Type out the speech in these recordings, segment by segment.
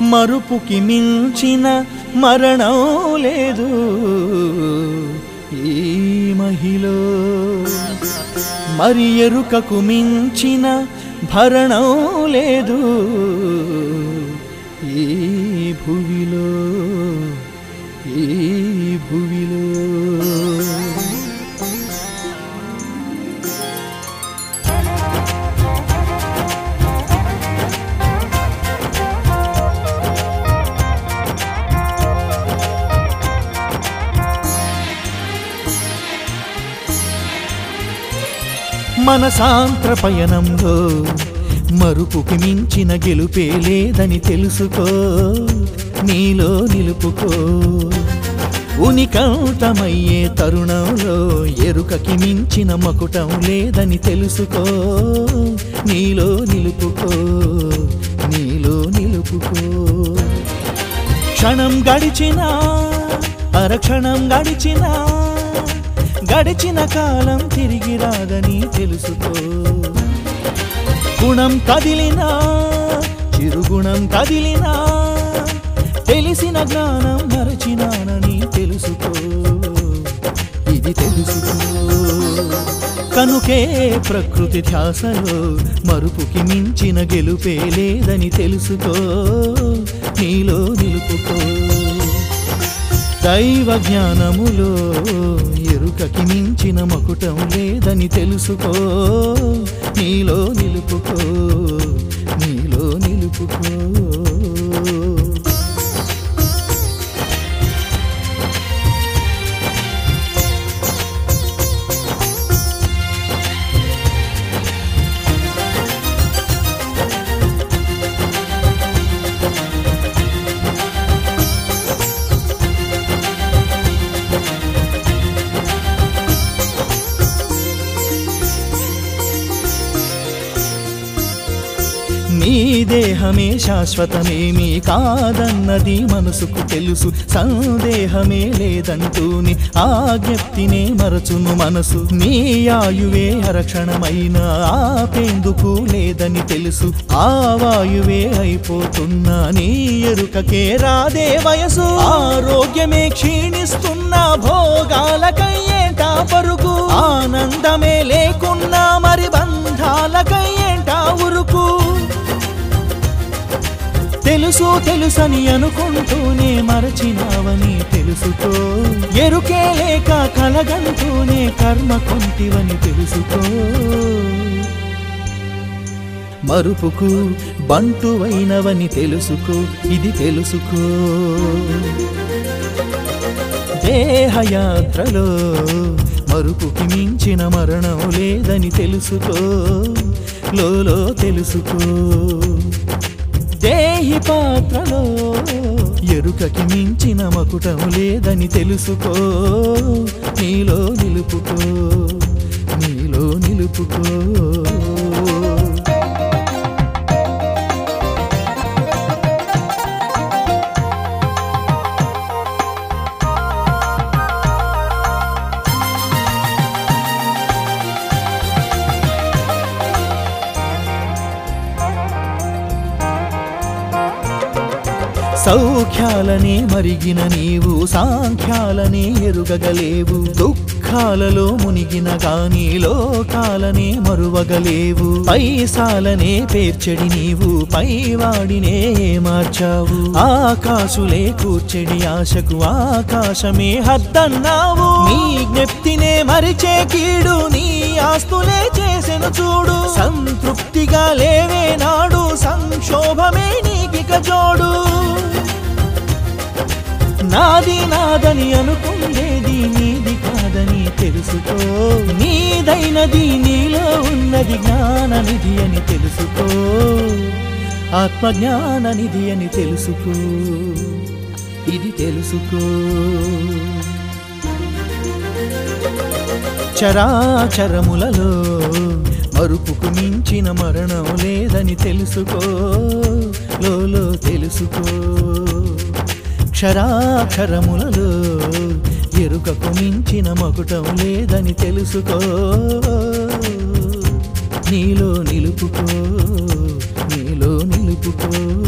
మరుపుకి మించిన మరణం లేదు ఈ మహిలో మరి ఎరుకకు మించిన భరణం లేదు ఈ భువిలో ఈ భువిలో. మన సాంత్ర పయనంలో మరుపుకి మించిన గెలుపే లేదని తెలుసుకో నీలో నిలుపుకో. ఉనికంతమయ్యే తరుణంలో ఎరుకకి మించిన మకుటం లేదని తెలుసుకో నీలో నిలుపుకో నీలో నిలుపుకో. క్షణం గడిచినా అరక్షణం గడిచినా గడిచిన కాలం తిరిగి రాదని తెలుసుకో. గుణం కదిలినా చిరుగుణం కదిలినా తెలిసిన జ్ఞానం మరచినానని తెలుసుకో. ఇది తెలుసుకో. కనుకే ప్రకృతి ధ్యాసలో మరుపుకి మించిన గెలుపే లేదని తెలుసుకో. నీలో నిలుపుకో. దైవ జ్ఞానములో ఎరుకకి మించిన మకుటం లేదని తెలుసుకో. నీలో నిలుపుకో నీలో నిలుపుకో. నీ దేహమే శాశ్వతమేమీ కాదన్నది మనసుకు తెలుసు. సందేహమే లేదంటూని ఆజ్ఞప్తినే మరచును మనసు. నీ ఆయువే అరక్షణమైన ఆపేందుకు లేదని తెలుసు. ఆ వాయువే అయిపోతున్నా నీ ఎరుకకే రాదే వయసు. ఆరోగ్యమే క్షీణిస్తున్న భోగాలకయ్యే పరుగు ఆనందమే లేకున్నా తెలుసు తెలుసని అనుకుంటూనే మరచినావని తెలుసుకో. ఎరుకే లేక కలగంటూనే కర్మ కొంటివని తెలుసుకో. మరుపుకు బంటువైనవని తెలుసుకో ఇది తెలుసుకో. దేహయాత్రలో మరుపుకి మించిన మరణం లేదని తెలుసుకో. లోలో తెలుసుకో. దేహి పాత్రలో ఎరుకకి మించిన మకుటం లేదని తెలుసుకో. నీలో నిలుపుకో నీలో నిలుపుకో. సౌఖ్యాలనే మరిగిన నీవు సాంఖ్యాలనే ఎరుగగలేవు. దుఃఖాలలో మునిగిన గాని లోకాలనే మరువగలేవు. పైసాలనే పేర్చెడి నీవు పైవాడినే మార్చావు. ఆకాశులే కూర్చడి ఆశకు ఆకాశమే హద్దన్నావు. నీ విజ్ఞప్తినే మరిచే కీడు నీ ఆస్తులే చేసెను చూడు. సంతృప్తిగా లేవే నాడు సంక్షోభమే నీకిక జోడు. నాది నాదని అనుకుండేది నీది కాదని తెలుసుకో. నీదైనది నీలో ఉన్నది జ్ఞాననిధి అని తెలుసుకో. ఆత్మజ్ఞాననిధి అని తెలుసుకో. ఇది తెలుసుకో. చరాచరములలో మరుపుకు మించిన మరణం లేదని తెలుసుకో. లోలో తెలుసుకో. క్షరాక్షరములలో ఎరుకకు మించిన మకుటం లేదని తెలుసుకో. నీలో నిలుపుకో. నీలో నిలుపుకో.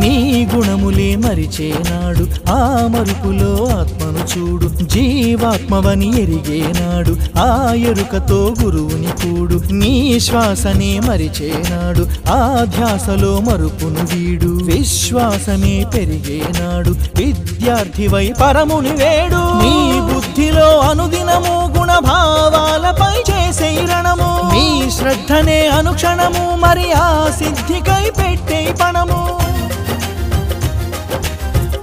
నీ గుణములే మరిచేనాడు ఆ మరుపులో ఆత్మను చూడు. జీవాత్మవని ఎరిగేనాడు ఆ ఎరుకతో గురువుని కూడు. నీ శ్వాసనే మరిచేనాడు ఆ ధ్యాసలో మరుపును వీడు. విశ్వాసమే పెరిగేనాడు విద్యార్థివై పరముని వేడు. నీ బుద్ధిలో అనుదినము గుణభావాలపై చేసే రణము నీ శ్రద్ధనే అనుక్షణము మరి ఆ సిద్ధికై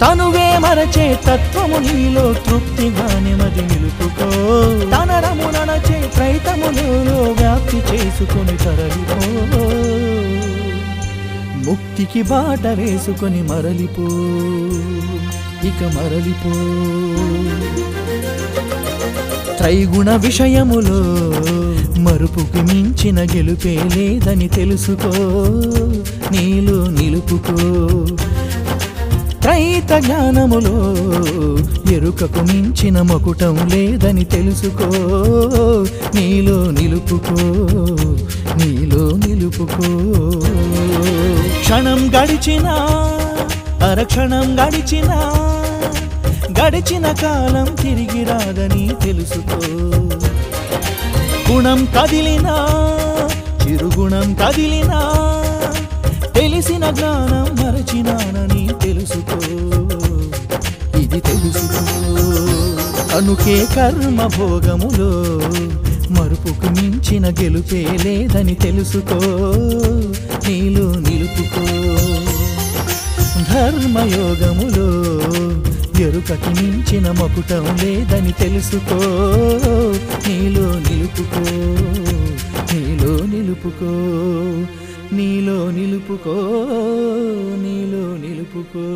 తనువే మరచే తత్వము నీలో తృప్తిగా నెమది నిలుపుకో. తనరము నడచే ప్రయతములో వ్యాప్తి చేసుకుని తరలిపో. ముక్తికి బాట వేసుకొని మరలిపో. ఇక మరలిపో. త్రైగుణ విషయములో మరుపుకి మించిన గెలుపే లేదని తెలుసుకో. నీలో నిలుపుకో. త్రైత జ్ఞానములో ఎరుకకు మించిన మకుటం లేదని తెలుసుకో. నీలో నిలుపుకో నీలో నిలుపుకో. క్షణం గడిచినా అరక్షణం గడిచినా గడిచిన కాలం తిరిగి రాదని తెలుసుకో. గుణం కదిలినా చిరుగుణం కదిలినా తెలిసిన జ్ఞానం మరచినానని తెలుసుకో. ఇది తెలుసుకో. అనుకే కర్మ భోగములో మరుపుకు మించిన గెలుపే లేదని తెలుసుకో. నీలో నిలుపుకో. ధర్మయోగములో ఎరుకకి మించిన మకుటం లేదని తెలుసుకో. నీలో నిలుపుకో. నీలో నిలుపుకో. నీలో నిలుపుకో నీలో నిలుపుకో.